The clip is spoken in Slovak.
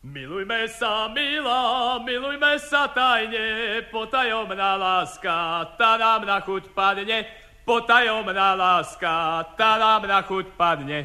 Milujme sa, milá, milujme sa tajne, potajomná láska, tá nám na chuť padne, potajomná láska, tá nám na chuť padne.